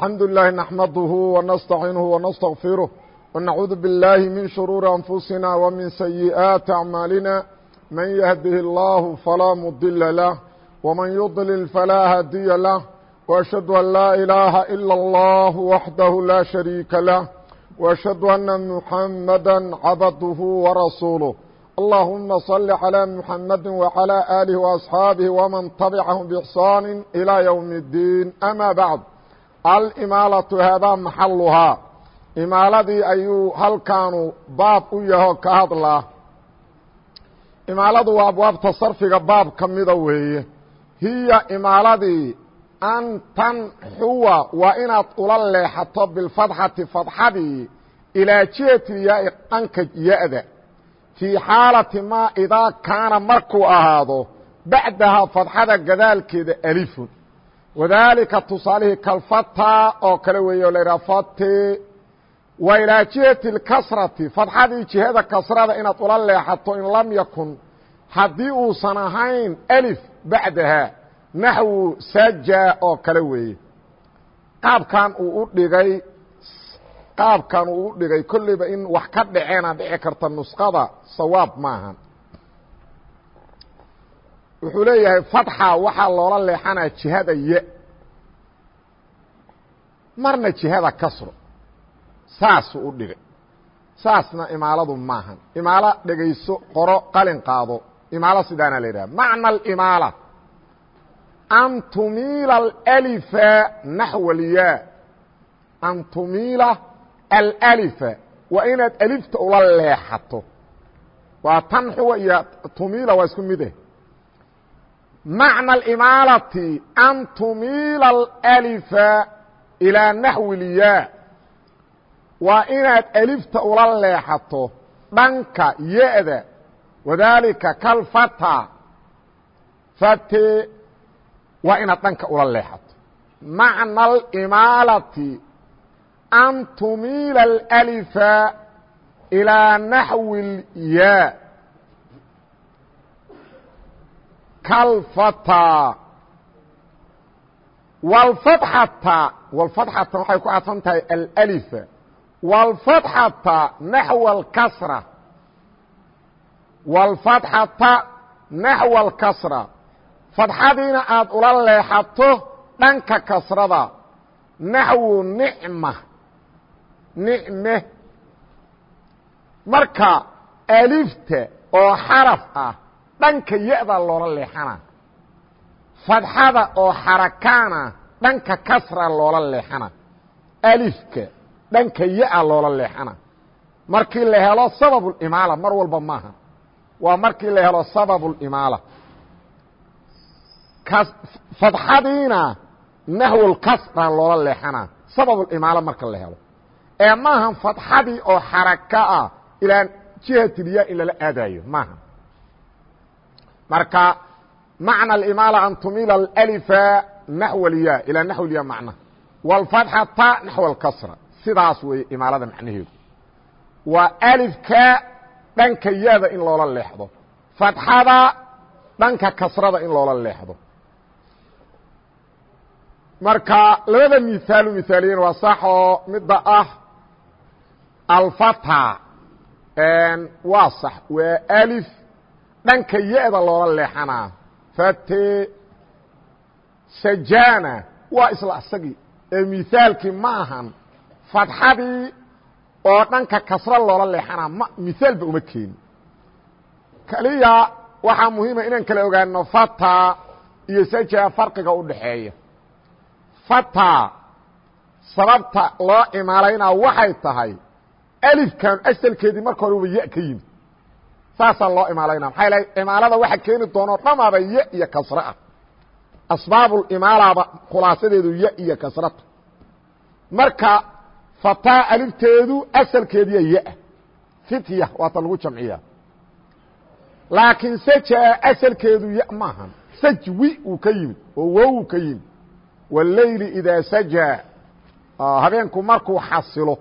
الحمd لله نحمده ونستعiنه ونستغفiره ونعuudu باللahi min شhروuر أنفuسina وmiن سيئaaت أعmاaلina maن يهده الlه falaa مdل لah وmaن يضلل falaa hadiيa lah. وأشhهadu أn laa إilaaha إilا الlه waxdaه laa شharيika lah. وأشhهadu أنa محamada cabadه وrasuuله اllahuma صل عlى محamadi وعlى آliه وأصxaabiه وmaن تaبcahm بإxsaan إilى yوم الdيn amا bعd almaalatu haadaa maxaluhaa imaaladii ayuu halkaanu baab u yaho ka hadlaa. Imaaladu waa abwaabta sarfiga baab ka mida weeye. Hiya imaaladii an tanxuwa waa inaad ula leexato bilfadxati fadxadii ilaa jihati yaai dhanka ya-da. Fii xaalati maa idaa kaana markuu ahaado bacdahaa fadxada gadaalkeeda wadaalika tusaalihii kalfata oo kale weeye o la yidhaha fate wa ilaa jihati اlkasrati fadxadii jihada kasrada inaad ula leexato in lam yakun haddii uusan ahayn alif bacdaha naxwu saja oo kale weeye. Qaabkan uu u dhigay qaabkan uu u dhigay kolleyba in wax ka dhaceena dhici karta nusqada sawaab maahan wuxuu leeyahay fatxa waxaa loola leexanaa jihada ye. Marna jihada kasro saasuu u dhigay. Saasna imaaladu maahan. Imaalo dhegayso qoro qalin qaado. Imaalo sidaana la yidhaha macna alimaala an tumiila alalifa naxwa alyaa an tumiila alalifa. Waa inaad alifta ula leexato. Waa tanxuwa iyo tumiila waa isku mid eh macna alimaalati an tumiila alalifa ilaa naxwi lyaa waa inaad alifta ula leexato dhanka ya-da. Wadaalika kalfata. Fate waa inaad dhanka ula leexato. Macna alimaalati an tumiila alalifa ilaa naxwi lyaa kalfata. Wlfatxata wlfatxata waxay ku cadfan tahay alalifa wlfatxata naxwa alkasra. Wlfatxata naxwa alkasra. Fadxadiina aad ula leexato dhanka kasrada. Naxwu nicma. Nicme. Marka alifta oo xaraf ah dhanka ya-da loola leexana. Fadxada oo xarakaana dhanka kasra loola leexana. Alifka dhanka ya-a loola leexana. Markii la helo sababulimaala mar walba maaha. Waa markii la helo sababulimaala fadxadiina nahwulkasra loola leexana. Sababulimaala marka la helo. Ee maahan fadxadii oo xaraka ah ilaa jihatilya in lala aadayo maaha marka macna اimaala an tumiila اlأlifa naxw اlya ilaa naxw اlya macna wاlfatxata naxw اlkasra sidaas weeye imaalada macnaheedu waa alifka dhanka yaada in loola leexdo fatxada dhanka kasrada in loola leexdo marka labada misaalu misaaliyen waa sax oo midda ah alfata waa sax waa alif dhanka ya-da loola leexanaa. Fate sajana waa isla isagii ee mihaalkii ma ahan fadxadii oo dhanka kasro loola leexanaa ma mihaalba uma keeni keliya waxaa muhiima inaan kala ogaano fata iyo saja farqiga u dhaxeeya. Fata sababta loo imaalaynaa waxay tahay alifkan asalkeedii marka hore uba ya ka yimid saasaa loo imaalayna maxaa l imaalada waxa keeni doonoo dhamaaba ya iyo kasre ah. Asbaabulimaalaaba khulaasadeedu ya iyo kasrata marka fataa alifteedu asalkeediya ya fitya waata lagu jamciya laakiin saja asalkeedu ya maahan. Sajwi uu ka yimid oo wow ka yimid. Wاleyli idaa saja habeenku markuu xasilo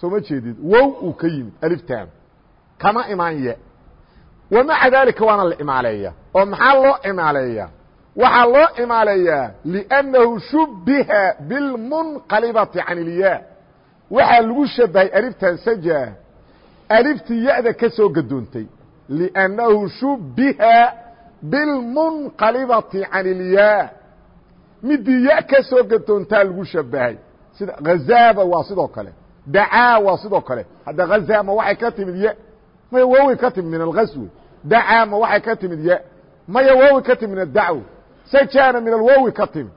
soo ma jeedid wow uu ka yimid aliftaan. Kama imaan ya wmaca dalika waana la imaaleeya oo maxaa loo imaaleeya waxaa loo imaaleeyaa لأnnahu shubiha biاlmunqalibati can ilyaa waxaa lagu shabahay aliftan saja aliftii ya-da ka soo gadoontay لأnnahu shubiha biاlmunqalibati can ilyaa midii ya ka soo gadoontaa lagu shabahay sida hazaaba waa sidoo kale dacaa waa sidoo kale hadda hazaa ma waxay ka timid y maya waawi ka timid min algaswi dacaa ma waxay ka timid ya maya waawi ka timid min adacw sajana min alwowi ka timid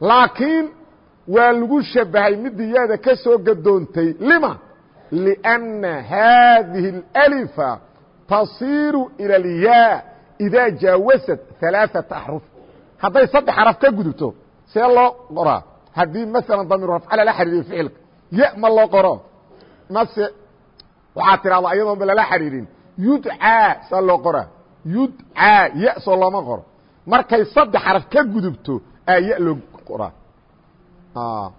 laakiin waa lagu shabahay midii yaada ka soo gadoontay lima لأنa hadihi الألفa tasiru ilى اlyaa إidaa jaawasat ثaلaaثaةa أxruf hadday saddex xaraf ka gudubto see loo qoraa haddii maala damiir rafca lala xariiriyo ficilka ya ma loo qoro mase waxaa tidhahda ayadoonba lala xariirin yudcaa saa loo qoraa yudcaa ya soo looma qoro markay saddex xaraf ka gudubto aa ya loo qoraa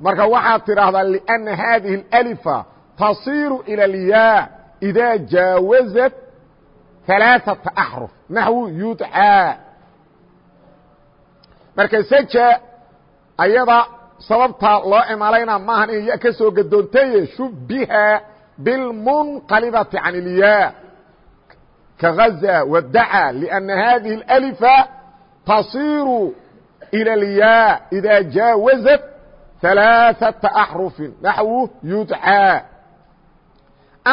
marka waxaad tidhaahdaa لأنa hadihi الألفa tasiru ilى اlyaa إidaa jaawazat ثaلaaثaةa أxruf naxwu yudcaa marka seja ayada sababta loo imaalayna maahan inay ya ka soo gadoontay shubiha biاlmunqalibati can ilyaa kaغaza wadacaa لأnna hadihi اأlifa tasiru ilى اlyaa إidaa jaawazat ثaلaaثaةa أxrufi naxwu yudcaa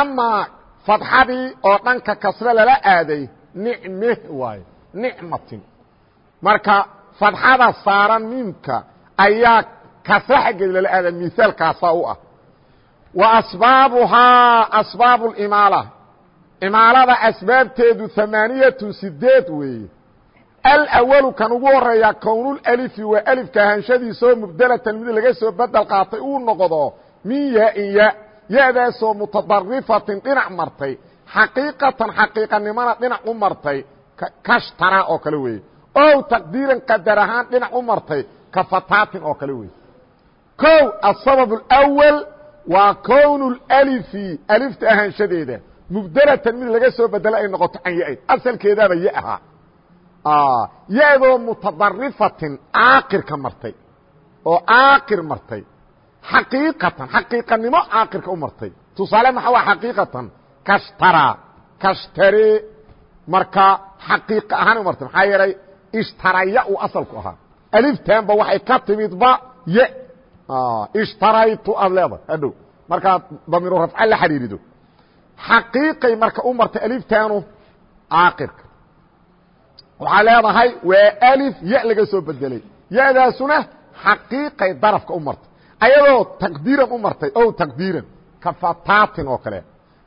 amaa fadxadii oo dhanka kasre lala aaday nicme waayo nicmatin marka fadxada saaran miimka ayaa kasre xaggeed lala aada miaalkaasaa u ah wa asbaabuhaa asbaabu اlimaala imaalada asbaabteedu amaaniyatu sideed weeye. Alwalu kan ugu horreeya kownulalifi waa alifka hanshadiisaoo mubdelatan mid laga soo bedel qaatay uu noqdo min yaain ya ya-daasoo mutadarifatin dhinac martay xaqiiqatan xaqiiqanimana dhinac u martay kashtara oo kale weeye. Ow taqdiiran qadar ahaan dhinac u martay ka fataatin oo kale weeye. Kow asabab اlwal waa kownulalifi alifta ahanshadeeda mubdelatan mid laga soo bedelo ay noqoto can ya-id. Asalkeedaaba ya ahaa ya-doo mutadarifatin aakirka martay. Oo aakir martay. Xaqiiqatan xaqiiqanimo aakirka u martay. Tusaale maxa waa xaqiiqatan? Kashtara. Kashtare marka xaqiiqa ahaan u martay. Maxaa yeelay ishtaraya uu asalku ahaa. Aliftanba waxay ka timidba ye. Ishtaraytu aad leedahay. Hadhow. Markaad damiiru rafca la xidhiirido xaqiiqay marka u martay aliftanu caaqirka waxaa leedahay waa alif ya laga soo bedelay ya-daasuna xaqiiqay darafka u martay. Ayadoo taqdiiran u martay o taqdiiran ka fataatin oo kale.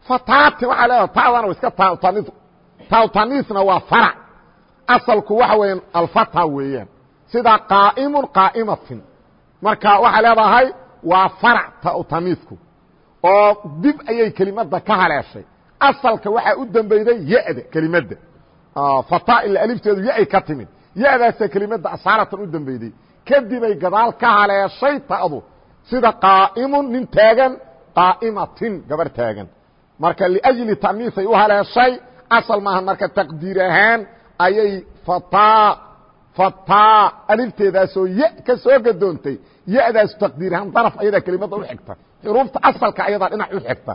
Fataatin waxaa leedahay taadana wa iska taawtani taawtaniisna waa farac asalku waxa weeyaan alfata weeyaan. Sida qaa'imun qaa'imatin. Marka waxaa leedahay waa farac tamiisku oo dib ayay kelimadda ka haleeshay. Asalka waxaa u dambeyday ya-da kelimadda fata ila alifteedu ya-ay ka timid. Ya-daasa kelimadda asaaratan u dambeyday kadibay gadaal ka haleeshay ta'du. Sida qaa'imun nin taagan qaa'imatin gabar taagan. Marka liajli tamiisay u haleeshay asal maaha marka taqdiir ahaan ayay fataa fataa alifteedaasoo ya ka soo gadoontay. Ya-daas taqdiir ahaan daraf ayadaa kelimada u xigta xuruufta asalka ayadaa dhinac u xigta.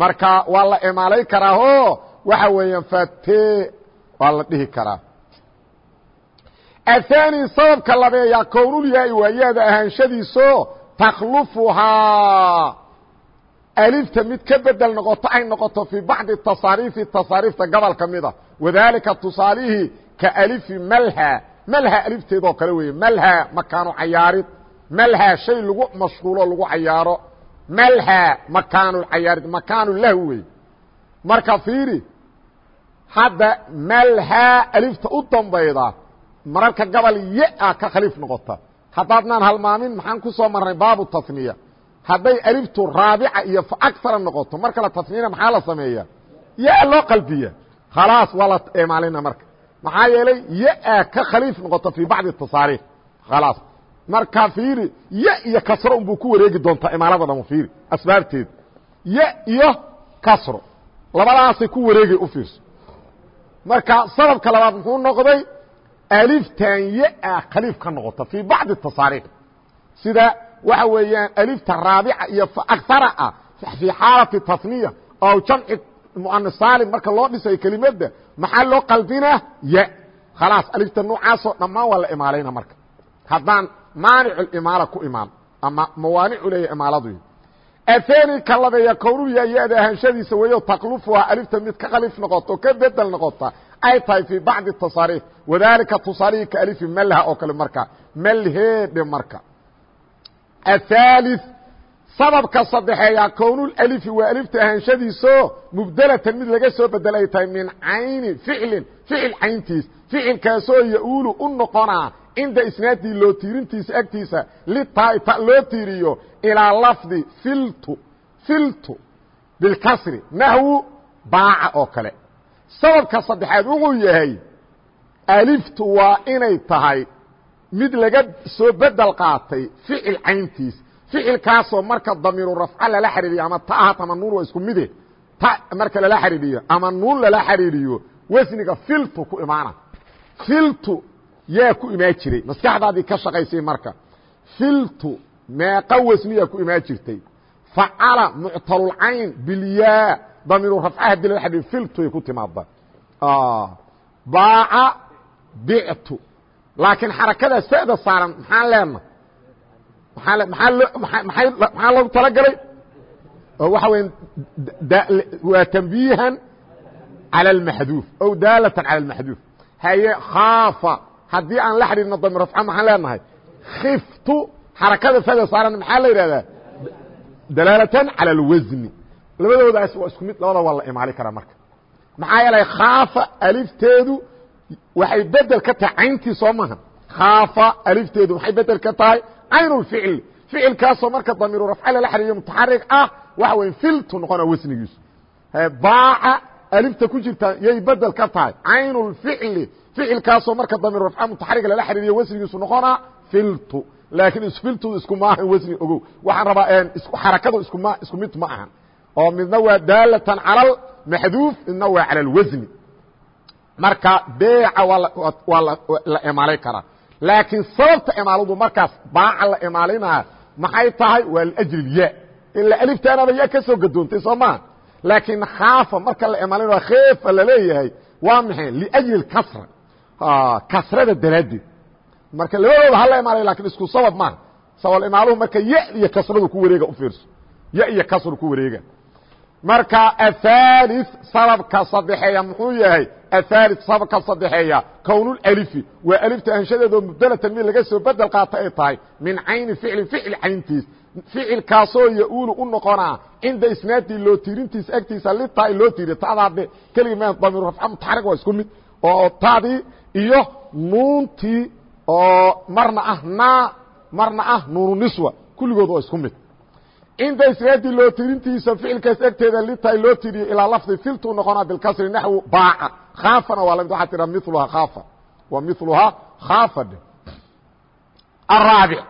Marka waa la imaalay karaa o waxa weeyaan fate waa la dhihi karaa. Athani sababka labeeyaa kownulyaai waa ya-da ahaanshadiiso takhlufuhaa alifta mid ka bedel noqoto ay noqoto fii bacdi tasaariifi tasaariifta gobol ka mida wadaalika tusaalihii ka alifi malha. Malha alifteedoo kale weeye malha makaanu cayaarid. Malha shay lagu mashquulo lagu cayaaro malha makaanu cayaarid makaanu lahu wey marka fiiri hadda malha alifta u dambayda mararka gobol ya-a ka khaliif noqota. Haddaadnaan halmaamin maxaan ku soo marnay baabu tasniya. Hadday aliftu raabica iyo aara noqoto mar kale tasniina maxaa la sameeya? Ya loo qalbiya. Khalaas waa la emaalina marka. Maxaa yeelay ya ka khaliif noqoto fii bacdi tasaariif khalaas marka fiiri ya iyo kasro unbuu ku wareegi doontaa imaalada dhamo fiiri asbaabteed. Ya iyo kasro labadaasay ku wareegay u fiirso. Marka sababka labaad muxuu noqday aliftan ya khaliif ka noqota fii bacdi tasaariix sida waxa weeyaan alifta raabica iyo akara ah fii xaalati tasniya oo jamci muana saalim marka loo dhisayo kelimada maxaa loo qalbinaa? Ya. Khalaas alifta noocaasoo dhammaan waa la imaalayna marka. Haddaan maanic imaala ku imaan ama mawaanicu leeya imaaladu. Athani ka labeeya kownuya ya-da ahaanshadiisa weeyo taklufuha alifta mid ka khalif noqoto ka bedel noqota ay tahay fii bacdi tasaariif wadalika tusaalihii alifi malha oo kale marka malheedhe marka. Athali sababka saddexeeya kownulalifi waa alifta ahaanshadiiso mubdelatan mid laga soo bedel ay tahay min cayni ficlin ficil cayntiis ficilkaasoo ya-uulu u noqonaa cinda isnaadii loo tiirintiisa agtiisa litaa ta loo tiiriyo ilaa lafdi filtu filtu bilkasri nahwu baaca oo kale. Sababka saddexaad wuxuu yahay aliftu waa inay tahay mid laga soo bedel qaatay ficil cayntiis. Ficilkaasoo marka damiiru rafca lala xariiriyo ama ta ahat ama nuun waa isku mide. Ta marka lala xariiriyo ama nuun lala xariiriyo wasniga filtu ku imaana. Filtu yaa ku imaan jiray maskaxdaadii ka shaqaysay marka filtu meeqa wasniyaa ku imaan jirtay facala muctalulcayn bilyaa damiiru rafca hadii lala xariiriyo filtuay ku timaada baaca bictu laakiin xarakada sada saaran maxaan leena maxaa loogu talagalay waxa weya waa tanbiihan calى اlmaxduuf ow daalatan calى اlmaxduuf haye khaafa haddii aan la xidhiirno damir rafca maxaan leenahay? Khiftu xarakada fada saaran maxaa la yidhahdaa? Dalaalatan cala alwasni. Labadoodaas waa isku mid labada waa la imaali karaa marka. Maxaa yeelay khaafa alifteedu waxay bedel ka tahay cayntii soo maha khaafa alifteedu waxay bedel ka tahay caynu lficli ficilkaasoo marka damiiru rafca lala xiriiriyo mutaxarik ah waxa weye filtu noqona wasnigiisu. Baaca alifta ku jirta yay bedel ka tahay caynu lficli ficilkaasoo marka damir rafca mutaxariga lala xariiriyo wasnigiisu noqonaa filtu. Laakiin isfiltu isku maaha wasni ogow. Waxaan rabaa xarakadu ism isku mid ma ahan oo midna waa daalatan cala maxduuf midna waa cala alwasni marka beeca waa la emaalayn karaa. Laakiin sababta emaaladu markaas baaca la emaalinaa maxay tahay? Waa liajli ya ila aliftaanaba ya ka soo gadoontay soo maa laakiin khaafa marka la emaalina kheefa la leeyahay waa maxay? Liajli اkasra kasrada daraaddeed marka labadooda hala imaalayo laakiin isku sabab maaha sabab imaaluhu marka ya iyo kasradu ku wareega ufiirso ya iyo kasru ku wareega marka ahaali sababka sadexeeya muxuu yahay ahaali sababka sadexeeya kownulalifi waa alifta anshadeedoo mubdelatan mid laga soo bedel qaata ay tahay min cayni ficlin ficil cayntiis ficilkaasoo ya-uulu u noqonaa cinda isnaadii loo tiirintiisa agtiisa litaa loo tiiriya tadaade keligi ma damiir rafca mutaxarig waa isku mid oo tadii iyo nuuntii oo marna ah naa marna ah nuunu niswa. Kulligood waa isku mid. Cinda isnaadi loo tirintiisa ficilkaas egteeda litay loo tiriyo ilaa lafdi filtu noqonaa bilkasri naxwu baaca. Khaafana waa la mid waxaa tiraa miluhaa khaafa. Wa miluhaa khaafa dhe araabic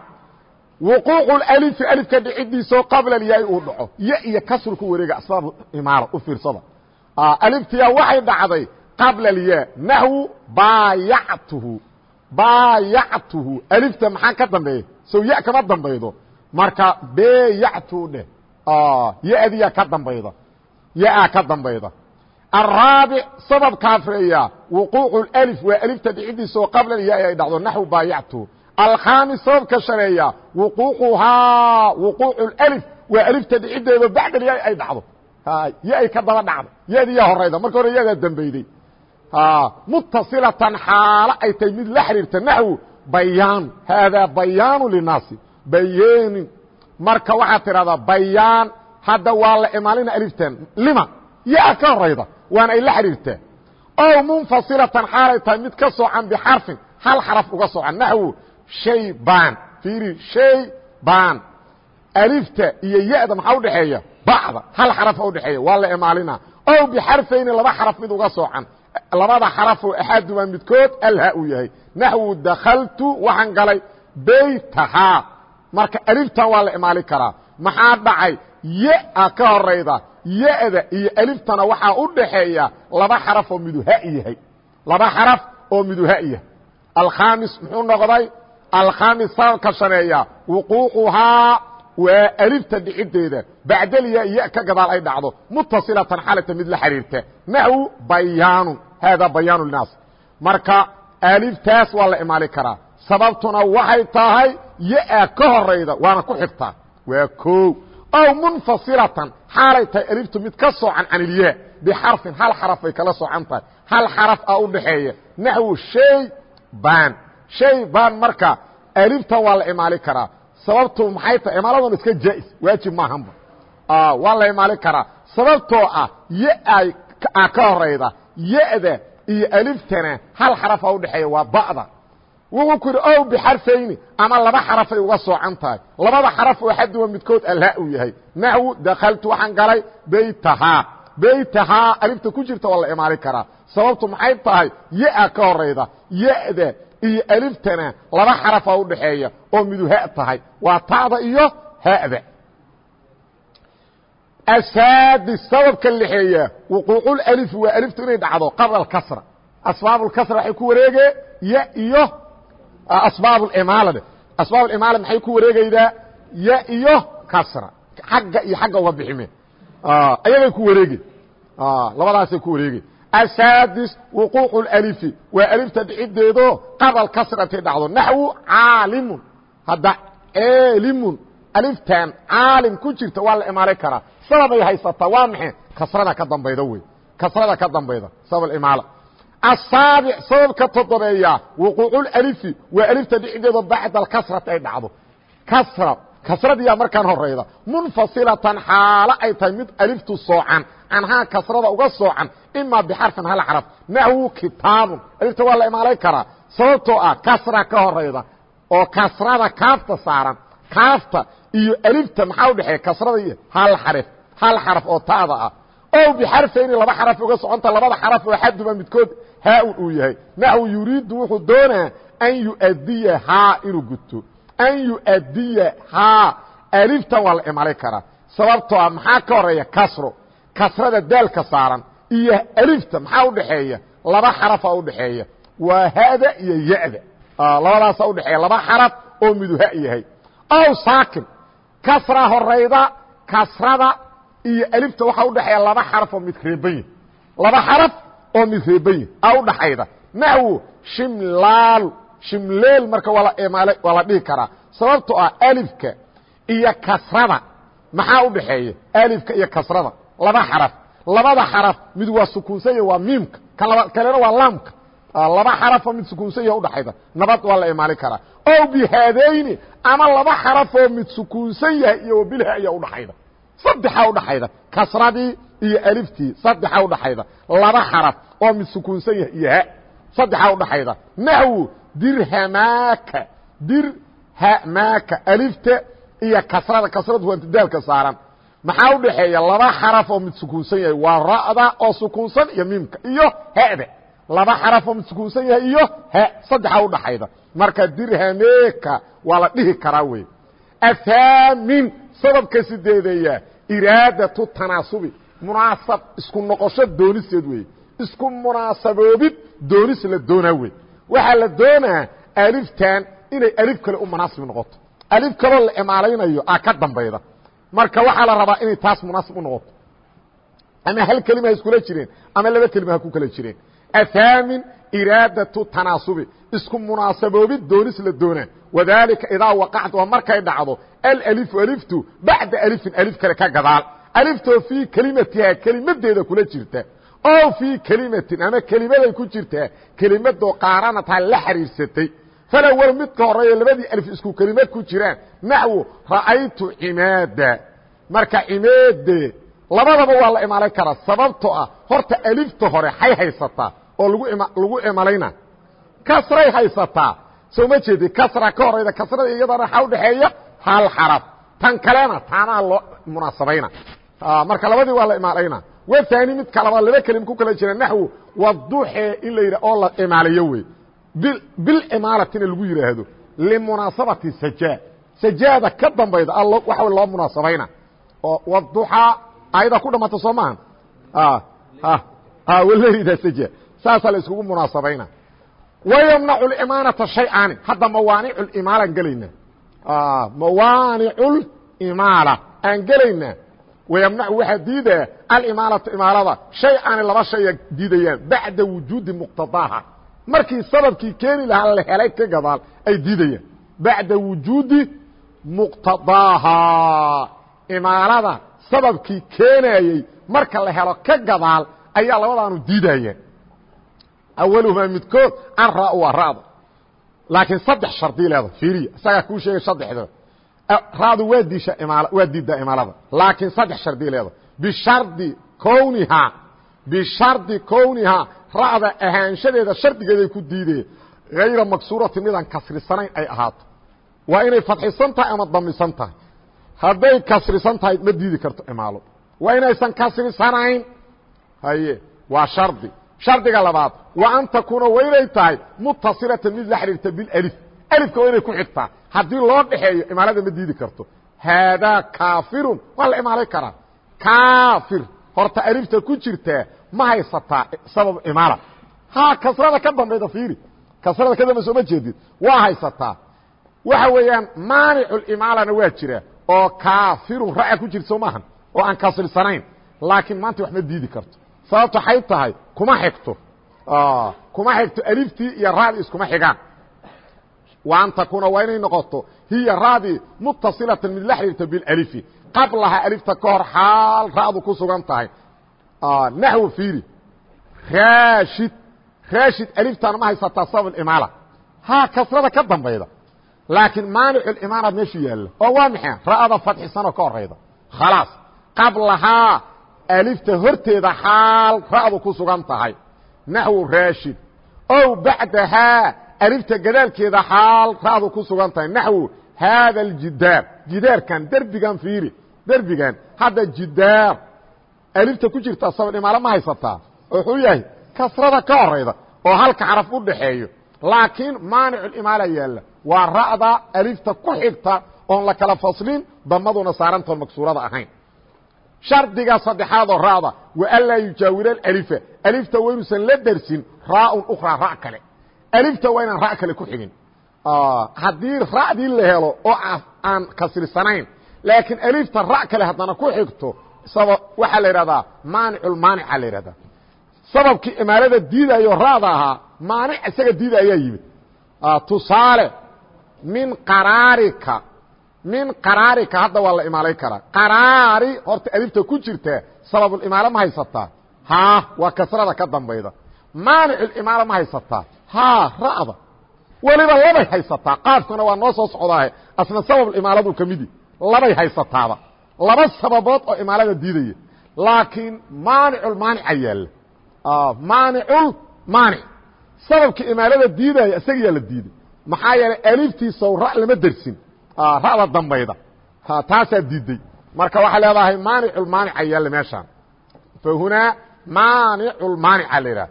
wuquucu alifi alifka dhicidiisao qabla yaai uu dhaco. Ya iyo kasru ku wareega asbaab imaara u fiirsada. Aliftiya waxay dhacday qabla alyaa naxwu baayactuhu baayactuhu. Alifta maxaa ka dambeeya? Sow ya kama dambaydo. Marka beyactu dheh ya-diyaa ka dambayda ya-aa ka dambayda araabic sababka afreeya wuquucu alif waa alifta dhicidiisa oo qabla ya ay dhacdo naxwu baayactu alkhaamis sababka shaneeya wuquuquhaa wuquucu alif waa alifta dhicideeda bacda ya ay dhacdo. Ya-ay ka daba dhacdo. Ya-diyaa horayda marka hore yadaa dambeyday mutasilatan xaalo ay tahay mid la xiriirta naxwu bayaan haadaa bayaanu linaasi bayeenin marka waxaad tidhahdaa bayaan hadda waa la imaalina aliftan lima yaa ka horayda waana ay la xidhiirtaa ow munfasilatan xaalay tahay mid ka soocan bixarfin hal xaraf uga soocan naxwu shay baan fiiri shay baan alifta iyo ya-da maxaa udhexeeya bacda hal xarafa udhexeeya waa la imaalina ow bixarfayni laba xaraf mid uga soocan labada xarafoo axadumaa midkood alha uu yahay. Naxwu dakaltu waxaan galay beytahaa marka aliftan waa la imaali karaa. Maxaa dhacay? Ya ka horayda ya-da iyo aliftana waxaa u dhaxeeya laba xaraf oo miduha yahay. Laba xaraf oo miduha yahay. Alkhamis muxuu noqday? Alkhamis sababka shaneeya. Wuquuquhaa waa alifta dhicideeda bacdalya ya ka gadaal ay dhacdo. Mutasilatan xalata mid la xiriirta naxwu bayaanu haadaa bayaanu linaas marka aliftaas waa la imaali karaa sababtuna waxay tahay ya ka horayda waana ku xigtaa waa koow ow munfasilatan xaalay tahay aliftu mid ka soocan can ilyaa bixarfin hal xaraf bay kala soocan tahay hal xaraf a u dhaxeeya naxwu shay baan shay baan marka aliftan waa la imaali karaa sababtu maxay tahay imaaladan iska jaa'is waajib maahanba waa la imaali karaa sababtoo ah ya ka horayda ya-da iyo aliftana hal xarafa udhexeeya waa ba'da. Wuxuu ku yidhi ow bixarfayni ama laba xarafay uga soocan tahay. Labada xaraf oo xaduwa midkood alha uu yahay. Naxwu dakaltu waxaan galay beytahaa beytahaa alifta ku jirta waa la imaali karaa. Sababtu maxay tahay? Ya ka horayda ya-da iyo aliftana laba xarafa udhaxeeya oo midu ha tahay. Waa ta'da iyo hada asaadi sababka lexeeya wuquuculalifi waa aliftu inay dhacdo qabla alkasra asbaabulkasra waxay ku wareegeen ya iyo asbaabulimaalade asbaabulimaala maxay ku wareegaydaa ya iyo kasra xagga iyo xagga uga bixime ayagay ku wareegey labadaasay ku wareegey asaadis wuquucu lalifi waa alifta dhiciddeedo qabla alkasrati dhacdo naxwu caalimun hadda caalimun aliftan caalim ku jirta waa la imaalay karaa sanaday haysataa waa maxay? Kasrada ka dambayda wey. Kasrada ka dambayda sabab imaala. Asaabi sababka toddobeeya wuquucul waa alifta dhicideedo bacda alkasrati ay dhacdo. Kasra kasradiyaa markaan horayda munfasilatan xaalo ay tahay mid aliftu soocan canhaa kasrada uga soocan imaa bixarfin hal carab naxwu kitaabun. Alifta waa la imaalay karaa. Sababtoo ah kasra ka horayda oo kasrada kaafta saaran kaafta iyo alifta maxaa u dhexeeya? Kasrada iyo hal xarif hal xaraf oo taada ah. Ow bixarfayni laba xaraf uga soconta labada xaraf oo xaduma midkood haa-un uu yahay. Naxwu yuriidu wuxuu doonaa an yuadiya haa inuu gudto. An yuadiya haa aliftan waa la imalay karaa. Sababtoo ah maxaa ka horreeya? Kasro. Kasrada daalka saaran iyo alifta maxaa udhaxeeya laba xarafa udhaxeeya waa hada iyo yada. Labadaasa udhaxeeya laba xaraf oo miduha yahay. Ow saakin. Kasra horayda kasrada iyo alifta waxaa udhaxeeya laba xaraf oo mid reebanyi laba xaraf oo mid reebanyi a udhaxayda naxwu shimlaal shimleel marka waa la imaal waa la dhihi karaa. Sababtoo ah alifka iyo kasrada maxaa udhaxeeya alifka iyo kasrada. Laba xaraf. Labada xaraf mid waa sukuunsanya waa miimka. Kalena waa laamka. Laba xarafoo mid sukuunsanya udhaxayda nabad waa la imaali karaa. O bihaadayni ama laba xarafoo mid sukuunsan yahay iyo wabilha ayaa udhaxayda saddexaa udhaxayda kasradii iyo aliftii saddexa udhaxayda laba xaraf oo mid sukuunsan yahay iyo ha. Saddexaa udhaxayda naxwu dirhamaaka. Dirhamaaka alifta iyo kasrada. Kasradu waa intidaalka saaran. Maxaa udhaxeeya laba xaraf oo mid sukuunsan yahay. Waa ra'da oo sukuunsan iyo miimka iyo hada. Laba xaraf oo mid sukuunsan yahay iyo h saddexa udhaxayda marka dirhameeka waa la dhihi karaa wey athaamin sababka sideedeeya iraadatu tanaasubi. Munaasab isku noqosho dooniseed wey isku munaasaboobid doonis la doonaa wey waxaa la doonaa aliftan inay alif kale u munaasib noqoto. Alif kaloo la imaalaynayo a ka dambayda. Marka waxaa la rabaa inay taas munaasib u noqoto. Ama hal kelima ha iskula jireen ama laba kelima ha ku jireen. Athaamin iraadatu tanaasubi isku munaasaboobid doonis la doonaa wadalika idaa waqacd waa markay dhacdo alalifu aliftu bacda alifin alif kale ka gadaal. Aliftoo fii kelimatiha kelimadeeda kula jirta. Oo fii kelimatin ama kelimaday ku jirtaa kelimadoo qaaranataa la xiriirsatay. Falawel midka horeeyo labadii alif isku kelimad ku jiraan. Naxwu ra'aytu cimaada. Marka cimaade labadaba waa la imalay karaa sababtoo ah horta alifta hore hay haysataa oo lagu imalayna kasray haysataa. Soo ma jeedi kasra ka horayda kasrada iyadana waxaa udhaxeeya hal xaraf. Tan kalena taanaa loo munaasabayna marka labadii waa la imaalayna. Waani mid kalaba laba kelim ku kala jira naxwu waduxe in la yidhah oo la imaalayo wey. Bilimaalatina lagu yidhaahdo limunaasabati sajaa. Sajaada ka dambayda allo waxa loo munaasabayna oo wduxaa ayada ku dhamata soo maaha waleyda saja saasaa la iskugu munaasabayna wayمنc اimaanaةa شhaycaani hadda mawaanic اimaalaan gelaynaa mawaanic اimaala aan gelaynaa wymnacu waxaa diidaya alimaalata imaalada shaycaani laba shaya diidayaan baعda wujuudi muqtadaaha markii sababkii keeni lahaa la helay ka gadaal ay diidayaan baعda wujuudi muqtadaaha imaalada sababkii keenayey marka la helo ka gadaal ayaa labadaanu diidayaan awaluhumaa midkood anra waa ra'da laakiin saddex shardi leeda fiiriya isagaa kuu sheegay saddexdood ra'du waa imaal waa diiddaa imaalada laakiin saddex shardi leeda bishardi kownihaa bishardi kownihaa ra'da ahaanshadeeda shardigeeday ku diideen hayra maksuurati midaan kasrisanayn ay ahaato waa inay fadxisan tahay ama damisan tahay hadday kasrisan tahay ma diidi karto imaalo waa inaysan kasrisanayn haye waa shardi shardiga labaad wa an takuuna waa inay tahay mutasilatan mid la xidhiirta bilif alifka waa inay ku xigtaa haddii loo dhexeeyo imaalada ma diidi karto. Haadaa kaafirun. Waa la imaalay karaa. Kaafir. Horta alifta ku jirtaa ma haysataa sabab imaala ha kasrada ka dambayda fiiri. Kasrada ka dambaysa oma jeedid waa haysataa. Waxa weeyaan maaniculmaalana waa jira oo kaafirun raca ku jirta soo maahan oo aan kasrisanayn laakiin maanta wax ma diidi karto sababto xay tahay kuma xigto. Kuma xigto aliftii iyo raadii iskuma xigaan. Wa an takuuna waa inay noqoto hiya raadii mutasilatan mid la xiriirta bilalifi qablaha alifta ka hor xaal ra'du ku sugan tahay. Naxwu fiiri. Raashid. Raashid aliftaan ma haysataa sabab imaala. Ha kasrada ka dambayda. Laakiin maaniculimaanaad meeshu yaalla. Oo waa maxay? Ra'da fadxisanoo ka horayda khalaas. Qablahaa alifta horteeda xaal ra'du ku sugan tahay. Naxwu raashid. Ow bacdahaa alifta gadaalkeeda xaal ra'du ku sugan tahay. Naxwu haada aljidaar. Jidaarkan derbigan fiiri. Derbigan hadda jidaar. Alifta ku jirta sabadhimaalo ma haysataa wuxuu yahay kasrada ka horayda oo halka xaraf u dhaxeeyo. Laakiin maaniculimaala yaalla. Waa ra'da alifta ku xigta oon la kala faslin damaduna saarantoon maksuurada ahayn shardiga saddexaadoo ra'da wa anlaa yujaawira alalifa. Alifta waa inuusan la dersin raa'un ukhraa ra' kale. Alifta waa inaan ra' kale ku xigin. Haddii ra'dii la helo oo aan kasrisanayn laakiin alifta ra' kale haddana ku xigto waxaa la idhahdaa maaniculmaanica la yidhahdaa. Sababkii imaalada diidayo ra'da ahaa maanic isaga diida ayaa yimid tusaale min qaraarika min qaraarika hadda waa la imaalay karaa. Qaraari horta alifta ku jirta sababulimaalo ma haysataa haa waa kasrada ka dambayda. Maaniculimaalo ma haysataa haa ra'da. Weliba labay haysataa qaafkuna waa noo soo socdaahe asna sabablimaaladu ka midi labay haysataaba. Laba sababood oo imaalada diidaya laakiin maaniculmaanica yaalla maanicul-maanic sababka imaalada diidaya isagayaa la diiday. Maxaa yeelay aliftiisaw ra' lama dersin Ah, ra'da dambayda. Taasaa diiday. Marka waxaa leedahay maaniculmaanica yaalla meeshaan. Fahunaa maaniculmaanica la idhaha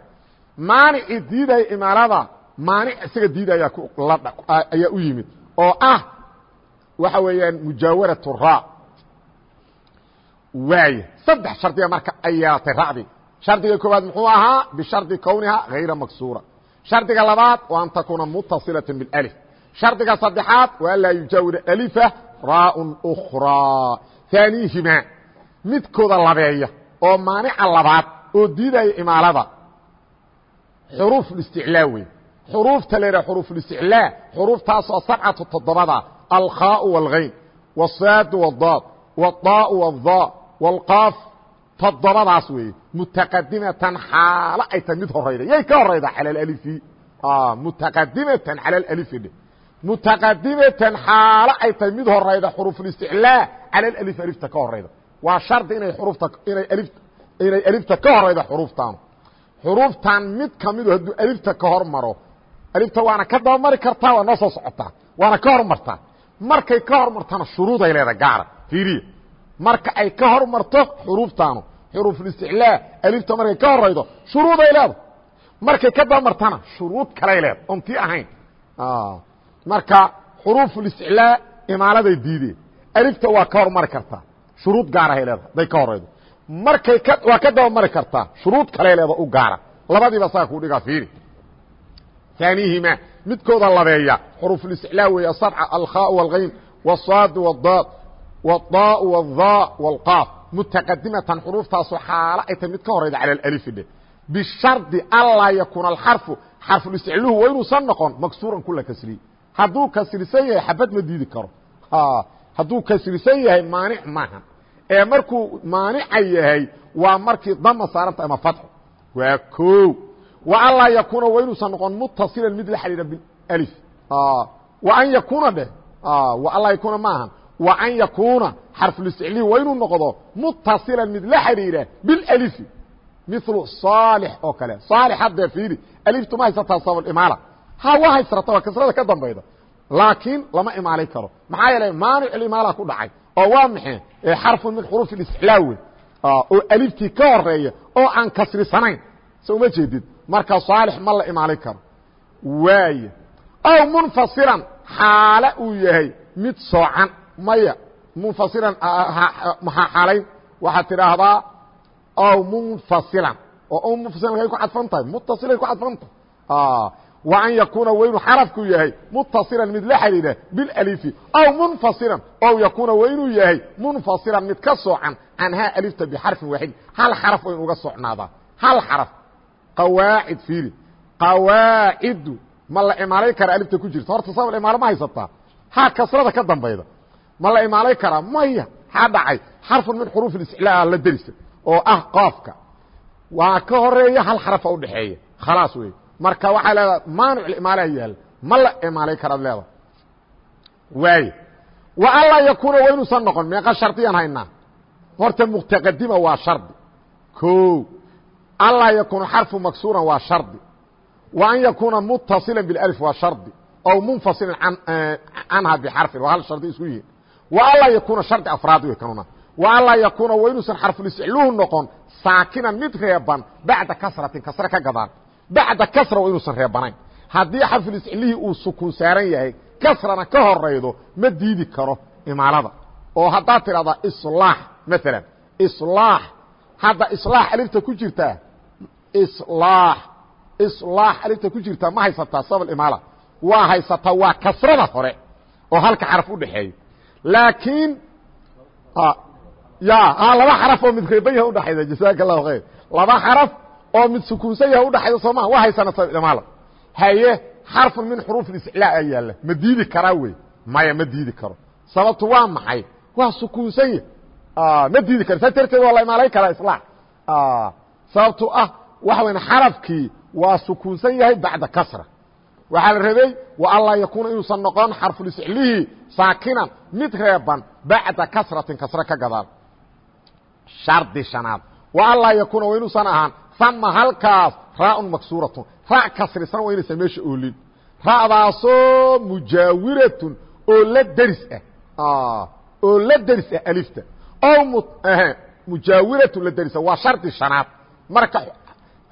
maanicii diidaya imaalada maanic isaga diidaya ayaa u yimid. Oo ah waxa weeyaan mujaawarat ra. Waay saddex shardiga marka ay yeelatay ra'di. Shardiga koowaad muxuu ahaa bishardi kowniha hayra maksuura. Shardiga labaad oo an takuuna muttasilata bilf shardiga saddexaad wa an laa yujaawir alifa raaء أkhraa ثaaniihimaa midkooda labeeya oo maanica labaad oo diidaya imaalada xuruuf اsticlaa wey xuruufta la yidhaha xuruufاlisticlaa xuruuftaasoo sabcatu toddobada alkhaaء wاlgayn wالsaad wالdaad wالطaaء wالdaa wاlqaaf toddobadaas weeye mutaqadimatan xaalo ay tahay mid horayda yay ka horayda cala alalifi mutaqadimatan cala alalifi dhe mutaqadimatan xaalo ay tahay mid horayda xurufulisticlaa cala alif alifta ka horayda. Waa shardi inay xurufta inay alif inay alifta ka horayda xuruuftaanu xuruuftan mid kamidu hadduu alifta ka hor maro alifta waana ka dabamari kartaa waa noo soo socotaa waana ka hormartaa markay ka hormartana shuruuday leedahay gaara fiiriya marka ay ka hor marto xuruuftaanu xuruuflisticlaa alifta markay ka horaydo shuruuday leedahay. Markay ka dabamartana shuruud kalay leeda on tii ahayn marka xuruufulisticlaa imaaladay diideen alifta waa ka hormari kartaa shuruud gaarahay leedahay haday ka horaydo markay waa ka dabamari kartaa shuruud kalay leeda u gaara labadiiba saa kuu dhigaa fiiri ثaanihima midkooda labeeya xruفulisticlaa weeye aلsabca alkhاء والغayn والصاad والdاad والضاء والضاء والqاaf mتaqadimatan xuruuftaasoo xaalo ay tay mid ka horayda calى األف dhe bishardi anlaa yakuuna alxarfu xarfulisticluhu waa inuusan noqon maksuuran kula kasriye hadduu kasrisan yahay xabad ma diidi karo. Hadduu kasrisan yahay maanic maaha. Ee markuu maanica yahay waa markii dama saaranta ama fatxo waa o wa anlaa yakuuna waa inuusan noqon mutasilan mid la xidhiidha bilif wa an yakuuna dheh. Wa anlaa yakuuna maahan wa an yakuuna xarfulisticlihi waa inuu noqdo mutasilan mid la xidhiidha bilalifi milu صaalix oo kale. Saalix haddee fiiri aliftu ma haysataa sabalimaala ha waa haysrata waa kasrada ka dambayda. Laakiin lama imaalay karo. Maxaa yeelay maanic imaala ku dhacay oo waa maxe xarfu min xuruuf اisticlaa wey oo aliftii ka horreeya oo aan kasrisanayn. So uma jeedid marka saalix ma la imaalay karo. Waay. Aw munfasilan xaale uu yahay mid soocan. Maya munfasilan maxaa xaalayn. Waxaad tidhaahdaa aw munfasilan oo munfasilan ay ku cadfan tahay. Mutasilay ku cadfan tahay wa an yakuuna waa inuu xarafku yahay mutasilan mid la xidhiidha bilalifi aw munfasilan ow yakuuna waa inuu yahay munfasilan mid ka soocan canhaa alifta bixarfin waaxid hal xaraf waa inu uga socnaadaa hal xaraf. Qawaacid fiiri. Qawaacidu ma la imaalay karaa alifta ku jirta. Horta sabab imaalo ma haysataa. Ha kasrada ka dambayda. Ma la imaalay karaa? Maya. Maxaa dhacay. Xarfun min xuruuf isticlaa la derisa oo ah qoofka. Waa ka horreeya hal xarafa udhaxeeya khalaas wey marka waxaa leedaha maanic imaalaha yaal ma la imaalay karaad leedaha waay wa anlaa yakuuna waa inuusan noqon meeqa shardiyaan haynaa horta muqtaqadima waa shardi. O anlaa yakuuna xarfu maksuuran waa shardi. Wa an yakuuna mutasila bialif waa shardi. Ow munfasilan canha bixarfin waa hal shardi isku yihiin. Wa anlaa yakuuna shardi afraad wey kanuna. Wa anlaa yakuuna waa inuusan xarfulisicluhu noqon saakinan mid reeban bacda kasratin kasre ka gadaan bacda kasra waa inuusan reebanayn haddii xarfulisiclihii uu sukuun saaran yahay kasrana ka horaydo ma diidi karo imaalada oo haddaad tidhahdaa islaax maalan islaax hadda islaax alifta ku jirtaa islaax islaax alifta ku jirtaa ma haysataa sabal imaala waa haysataa waa kasrada hore oo halka xaraf u dhexeeyo laakiin ya laba xaraf oo mid reeban yaha udhaxayda jasaaka allahu khayr laba xaraf oo mid sukuunsan yaha udhaxayda soo maa waa haysana sabal imaala haye xarfun min xuruuf isticlaa a yaalla. Ma diidi karaa wey? Maya ma diidi karo. Sababtu waa maxay? Waa sukuunsan yah ma diidi karo saa darteed waa la imaalay karaa islaax sababtu ah waxa weya xarafkii waa sukuunsan yahay bacda kasra. Waxaa la rabay wa anlaa yakuuna inuusan noqon xarfulisiclihii saakinan mid reeban bacda kasratin kasre ka gadaal. Shardi shanaad. Wa anlaa yakuuna waa inuusan ahaan ama halkaas raaun maksuuratun. Ra kasrisan waa inaysan meesha oolin. Ra'daasoo mujaawiratun oo la deris ah. Oo la deris ah alifta. O mujaawiratun la derisa waa shardi shanaad. Marka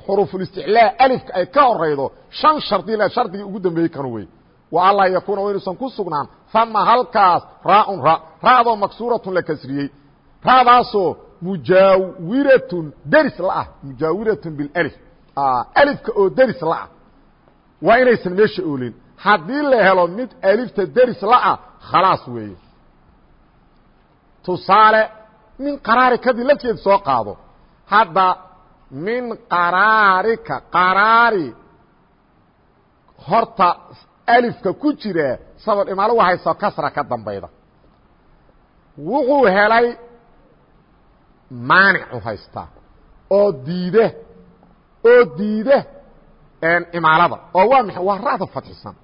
xurufulisticlaa alifka ay ka horaydo shan shardi la shardigii ugu dambeeyey kanu wey wa anlaa yakuuna wa inuusan ku sugnaan. Ama halkaas raaun ra. Ra'doo maksuuratun la kasriyey. Ra'daasoo mujaawiratun deris laah mujaawiratun bilif alifka oo deris laah waa inaysan meesha oolin. Haddii la helo mid alifta deris laah khalaas weeye. Tusaale min qaraarikadii lafteeda soo qaado. Hadda min qaraarika qaraari horta alifka ku jira sabab imaalo wahayso kasra ka dambayda. Wuxuu helay maanicu haystaa oo diida oo diida imaalada. Oo waa maxay waa ra'da fadxisan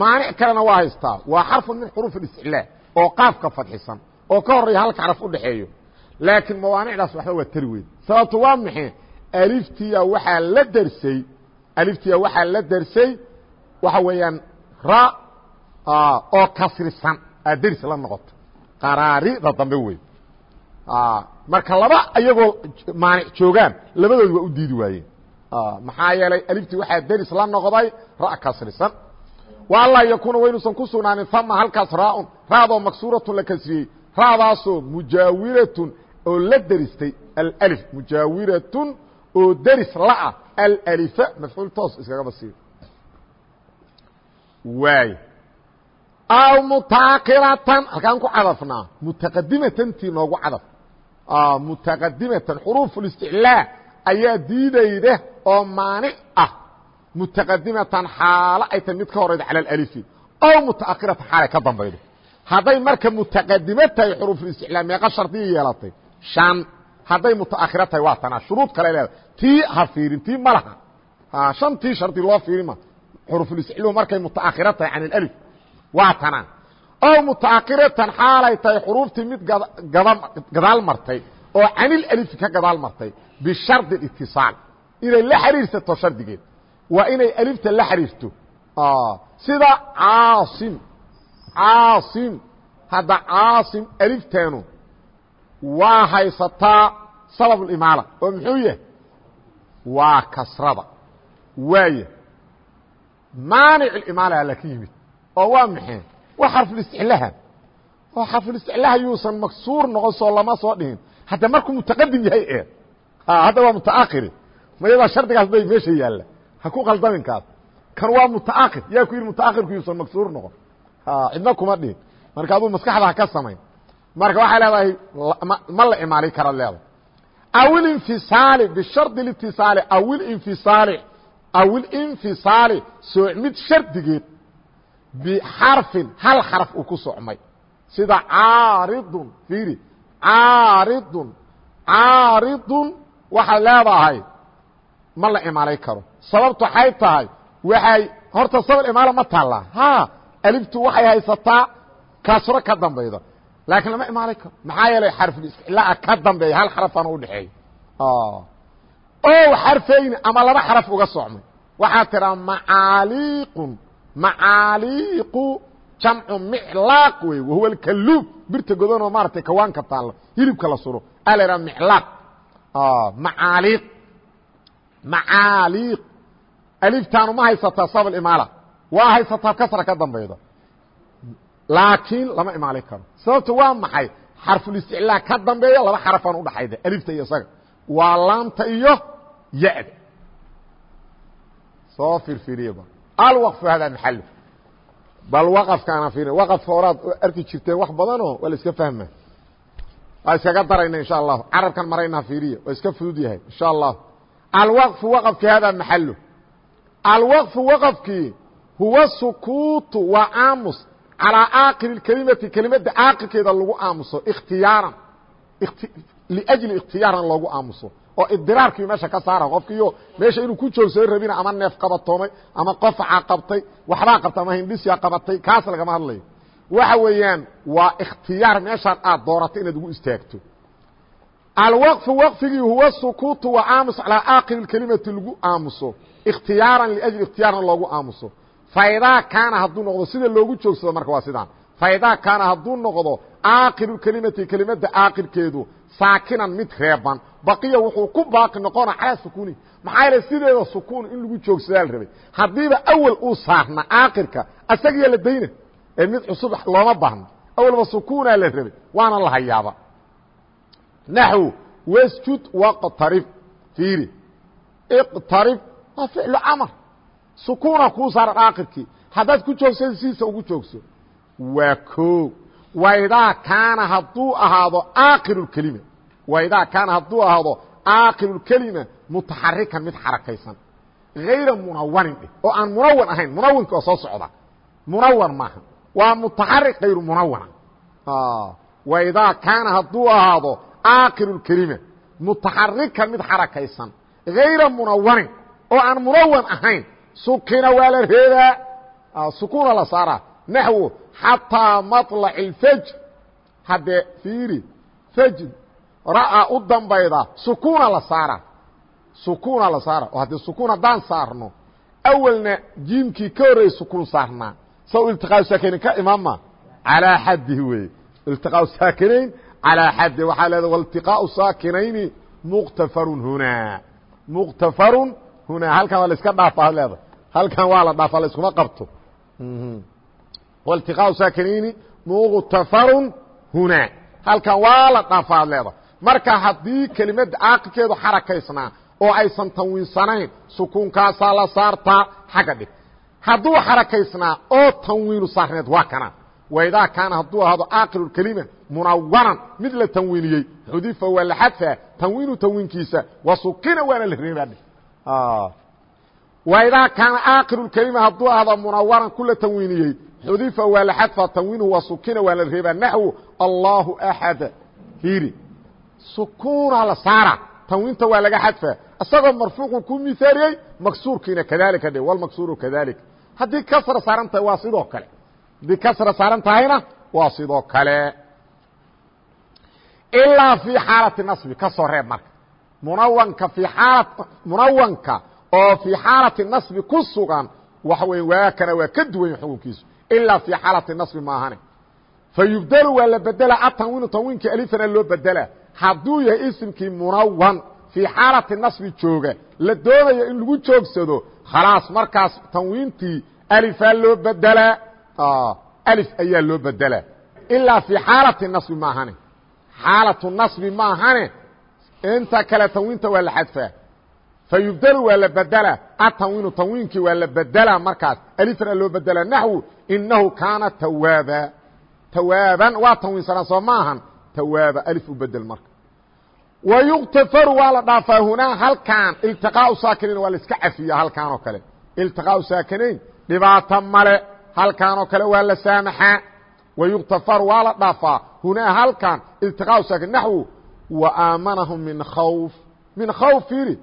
maanic kalena waa haystaa waa xarfun min xuruuf اlisticlaa oo qaafka fadxisan oo ka horreeya halka xaraf u dhexeeyo laakiin mawaanicdaas waxba waa tari weyd sababto waa maxay aliftiya waxaa la dersay aliftiya waxaa la dersay waxa weeyaan ra oo kasrisan. Aa deris la noqoto. Qaraarida dambe wey marka laba iyagoo maanic joogaan labadoodi waa u diidi waayeen. Maxaa yeelay aliftii waxaa deris la noqday ra kasrisan. Wa anlaa yakuuna wa inuusan ku sugnaanin ama halkaas raaun raadoo maksuuratun la kasriyey. Raadaasoo mujaawiratun oo la deristay alif mujaawiratun oo deris laah alalifa mafcuul toos iskaga basiir. Waay. Aw mutaakiratan halkaan ku cadafnaa. Mutaqadimatantii noogu cadaf mutaqadimatan xuruufulisticlaa ayaa diidayda oo maanic ah mutaqadimatan xaalo ay tahay mid ka horayda cala alalifi ow mutaakiratan xaalay ka dambaydo hadday marka mutaqadimo tahay xuruufulisticlaa meeqa shardiya yeelatay shan hadday mutaakiro tahay waa tanaa shuruud kale leeda tii ha fiirin tii ma laha shantii shardi loo fiirima xuruufulisticluhu markay mutaakiro tahay can alif waa tanaa ow mutaakiratan xaalay tahay xuruuftii mid gadaal martay oo canilalifi ka gadaal martay bishardi itiصaal inay la xiriirsato shardigeed waa inay alifta la xiriirto sida caasim caasim hadda caasim alifteenu waa haysataa sabab imaala oo muxuu yahay waa kasrada waaya maanic imaala la yimid oo waa maxay waa xarfulisticlaha oo xarfulisticlaha yuusan maksuur noqon soo lama soo dhihin. Hadda markuu mutaqadim yahay ee hadda waa mutaakiri mayadaa shardigaas bay meesha yaalla. Ha ku qaldaminkaas kan waa mutaakir yaa ku yidhi mutaakirku yuusan maksuur noqon. Cidna kuma dhihin. Marka aduu maskaxda ha ka samayn. Marka waxay leedahay ma la imaali karaad leedahay awilinfisaali bishardi litisaali awilinfisaali awilinfisaali soocmid shardigeed bxarفin hal xarف uu ku socmay sida caaridun fiiri caaridun caaridun waxaad leedahay ma la imaanay karo sababtu waxay tahay waxay horta sabab imaala ma taallaa ha aliftu waxay haysataa kasro ka dambayda laakiin lama imaanay karo maxaa yeelay xarfulisticlaa ka dambeeya hal xarafana udhexeeya o xarfayni ama laba xaraf uga socmay waxaad tiraa macaaliiqun macaaliiqu jamcu miclaaq wey wahuwa alkaluub birta godanoo maaratay kawaanka taalla hilibka la suro a la idhaha miclaaq macaaliiq. Macaaliiq. Aliftaanu ma haysataa sabal imaala. Waa haysataa kasra ka dambayda. Laakiin lama imaali karo. Sababta waa maxay? Xarfulisticlaa ka dambeeya laba xarafaan udhaxayda alifta iyo isaga waa laamta iyo ya-da. Soo firfiriyaba alwqfu hada maxal bal waqafkaana fiiri waqafka horaad arki jirteen wax badanoo waa la iska fahma waa iskaga darayna insha allahu carabkan maraynaa fiiriya waa iska fudud yahay insha allahu alwqfu waqafki hada maxalu alwqfu waqafkii huwa sukuutu waa aamus. Calىa aakiri kelimati kelimada aakirkeeda lagu aamuso ikhtiyaaran liأjli ikhtiyaaran loogu aamuso oo idiraarkii meesha ka saara qofkiiyo meesha inuu ku joogsado rabina ama neef qabatoomay ama qofaca qabtay waxbaa qabtay ama hindhisya qabatay kaas lagama hadlayo. Waxa weeyaan waa ikhtiyaar meeshaan aad dooratay inaad ugu istaagto. Alwqfu wqfigii huwa sukuutu waa aamus calىa aakiri kelimati lagu aamuso. Ikhtiyaaran liأjli ikhtiyaaran loogu aamuso. Faidaa kaana hadduu noqdo sida loogu joogsado marka waa sidaan. Faidaa kaana hadduu noqdo aakiru kelimati kelimada aakirkeedu saakinan mid reeban. Baqiya wuxuu ku baaqi noqona calaa sukuuni maxaa yeele sideeda sukuun in lagu joogsadaa la rabay. Haddiiba awel uu saarna aakirka asagiyaa la dayna ee mid cusub looma baahno awalba sukuunaa la rabay waana la hayaaba. Naxw wasjud waqtarib fiiri iqtarib waa ficlu camar sukuuna kuu saaran aakirkii haddaad ku joogsa sidiisa ugu joogso. Waa o waidaa kaana hadduu ahaado aakiru kelima waidaa kaana hadduu ahaado aakiru kelima mutaxarikan mid xarakaysan hayra munawanin dheh oo aan munawan ahayn munawinka oo soo socda munawan maaha waa mutaxarik hayru munawana waidaa kaana hadduu ahaado aakiru kelima mutaxarikan mid xarakaysan hayra munawanin oo aan munawan ahayn sukina waa la reebaa sukuna la saara naxwo xataa maطlac اlfajr haddee fiiri fajr ra'aa u dambayda sukuuna la saara. Sukuuna la saara. Oo haddii sukuun haddaan saarno. Awalna jiimkii ka horreeyey sukuun saarnaa. Saw iltiqaa saakinayn ka imaanma calaa xaddihi weeye. Iltiqaa saakinayn calaa xaddihi waxaa leedahay wailtiqaau saakinayni muqtafarun hunaa. Muqtafarun hunaa. Halkan waa la iska dhaafaa leedahay halkan waa la dhaafaa la iskuma qabto. Mhm waltiqaau saakinayni muqtafarun hunaa halkan waa la dhaafa ad leeda marka haddii kelimadda caaqilkeedu xarakaysnaa oo aysan tanwiinsanayn sukuunkaasaa la saartaa xagga dhig hadduu xarakaysnaa oo tanwiinu saarneed waa kana waidaa kaana hadduu ahaado aakiru kelima munawanan mid la tanwiiniyey xudifa waa la xadfaa tanwiinu tanwiinkiisa wa sukina waana la reebaa waidaa kaana aakiru kelima hadduu ahdo munawaran ku la xudifa waa la xadfaa tanwiinuhu wa sukina waa la reebaa naxwu allahu axad fiiri sukuuna la saara tanwiinta waa laga xadfaa isagoo marfuuqu ku miaaliyey maksuurkiina kadalika dhe wlmaksuuru kadalik haddii kasra saaran tahay waa sidoo kale haddii kasra saaran tahayna waa sidoo kale ilaa fii xaalati nasbi ka soo reeb marka munawanka i aala munawanka oo fii xaalati nasbi ku sugan waxa wey waakana waa ka duwan xukunkiisu ilaa fii xaalati nasbi maahane fayubdelu waa la bedela atanwiinu tanwiinkii alifana loo bedela hadduu yahay isimkii munawan fii xaalati nasbi jooga la doonayo in lagu joogsado khalaas markaas tanwiintii alifaa loo bedelaa alif ayaa loo bedelaa ilaa fii xaalati nasbi maahane xaalatu nasbi maahane inta kale tanwiinta waa la xadfaa fayubdelu waa la bedelaa atanwiinu tanwiinkii waa la bedelaa markaas alifana loo bedelaa naxwu inahu kaana tawaaba tawaaban waa tanwiinsanaa soo maahan tawaaba alif u bedel marka wayuktafaru waa la dhaafaa hunaa halkaan iltiqaau saakiniin waa la iska cafiya halkaan oo kale iltiqaau saakinayn dhibaato male halkaan oo kale waa la saamaxaa wayuktafaru waa la dhaafaa hunaa iltiqaau saakin naxwu wa aamanahum min khawf min khawf fiiri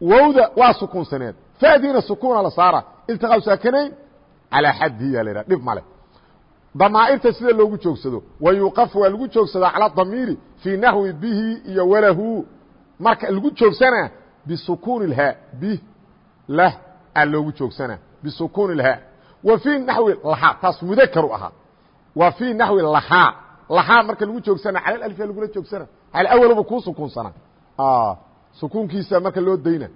wowda waa sukuunsaneed faadiina sukuuna la saara. Iltiqaa saakanayn calaa xaddiyaa la ydhaha dhib male damaairta sida loogu joogsado wa yuqaf waa lagu joogsadaa calaa damiiri fii naxwi bihi iyo walahu. Marka lagu joogsanaa bisukuuni اhaa bih lah a loogu joogsanaa bisukuuni اlhaa wa fii naxwi lahaa taas mudakaru ahaa. Wa fii naxwi lahaa lahaa marka lagu joogsanaa cala alalifa lagula joogsana al awalba kuu sukuunsanaa sukuunkiisa marka loo dayna.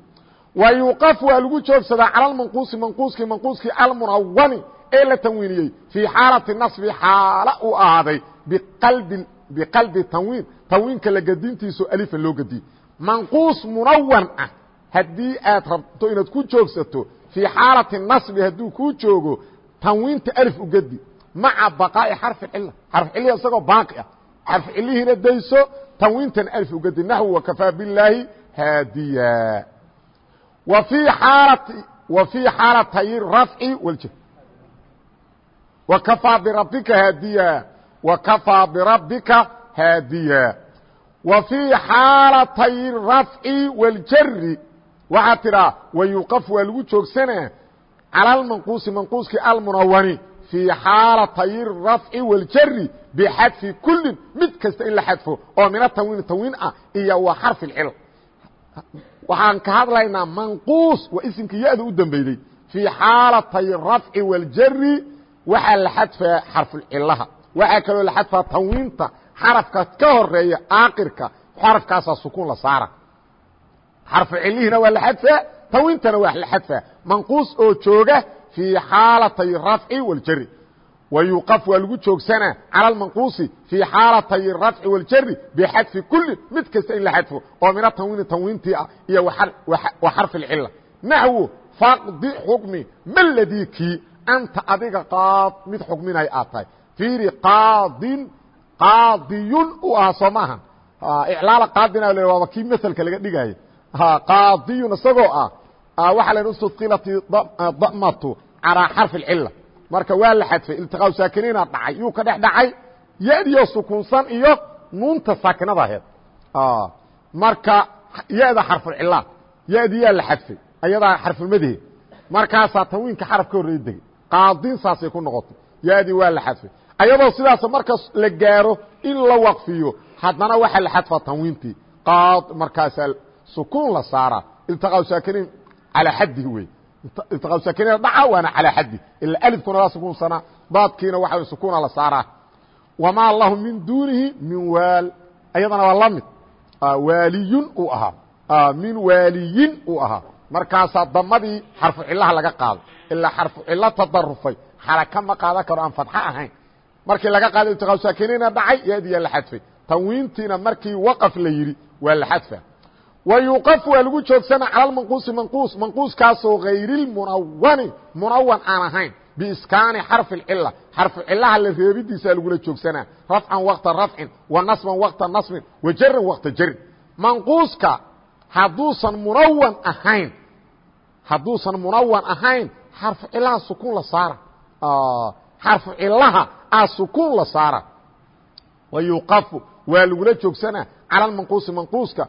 Wa yuqaf waa lagu joogsadaa cala almanquusi manquuskii manquuskii almunawani ee la tanwiiniyey. Fii xaalati nasbi xaala uu ahaaday biqalbi biqalbi tanwiin. Tanwiinka la gadintiiso alifan loo gadiyey manquus munawan ah haddii aad rabto inaad ku joogsato fii xaalati nasbi hadduu kuu joogo tanwiinta alif ugedi maca baqaa'i xarfi cila xarf ciliya isagoo baaqi ah. Xarf cilihiina dayso tanwiintan alif ugedi naxw wakafaa bilaahi haadiya wa fii xaalati wa fii xaalatay rafci wاljr وكفىa برabika haadiya وكفىa برabika haadiya وفيi xaalatay الرafci والjri waxaa tidhaa ويuqف waa lagu joogsanaa calى اmanquusi manquuskii almunawani فيi xaalatay الرafci والjri bxadفi kulin mid kasta in la xadfo oo min atanwiin tanwiin ah iyo wa xarف اcil waxaan ka hadlaynaa manquus waa isimkii ya-da u dambeeyey fii xaalatay rafci waljari waxaa la xadfaa xarfucilaha waxaa kaloo la xadfaa tanwiinta xarafkaas ka horreeya aakirka xarafkaasaa sukuun la saara. Xarfucilihiina waa la xadfaa tanwiintana waa la xadfaa. Manquus oo jooga fii xaalatay rafci waljari wayuqaf waa lagu joogsanaa calى manquusi fii xaalatay rafci waljari bixadfi kuli mid kasta in la xadfo oo mina tanwiini tanwiintii ah iyo wa xarfi اcila naxwu faqdi xukmi maladikii anta adiga qaad mid xukminay aad tahay fiiri qaadin qaadiyun uu ahaa soo maaha iclaala qaadina l waaba kii maselka laga dhigaayo qaadiyun isagoo ah waxaa la istudqilati damatu calaa xarfi اlcila marka waa la xadfay iltiqaa saakiniina dhacay yuu ka dhex dhacay ya-diyo sukuunsan iyo nuunta saakinada aheed marka ya-da xarfucila ya-diyaa la xadfay ayadaa xarfulmadhe markaasaa tanwiinka xaraf ka horreeya degey qaadin saasay ku noqotay yaadii waa la xadfay. Ayadoo sidaas marka la gaaro in la waqfiyo haddana waxaa la xadfaa tanwiintii. Qaad markaasaa sukuun la saaraa iltiqaa saakiniin calaa xaddihi wey iltiqaa saakiniina dhaca waana calaa xaddi ila alifkuna waa sukuunsanaa daadkiina waxa sukuuna la saaraa wamaa lahu min duunihi min waal ayadana waa la mid waaliyun uu ahaa min waaliyin uu ahaa markaasaa damadii xarfu cilaha laga qaado ilaa xarfu cilo tadarufay xaraka ma qaadan karo aan fadxo ahayn markii laga qaado iltiqaa saakiniina dhacay yaadiyaa la xadfay tanwiintiina markii waqaf la yidhi waa la xadfa wayuqaf waa lagu joogsana cala manquusi manquus manquuskaasoo hayrilmunawani munawan aan ahayn biiskaani xarfi اcila xarfu cilaha la reebidiisa lagula joogsanaa rafcan waqta rafcin wa nasban waqta nasbin wa jaran waqta jarin manquuska hadduusan munawan ahayn hadduusan munawan ahayn xarfu cilaha sukuun la saara xarfu cilaha a sukuun la saara wayuqafu waa lagula joogsanaa cala manquusi manquuska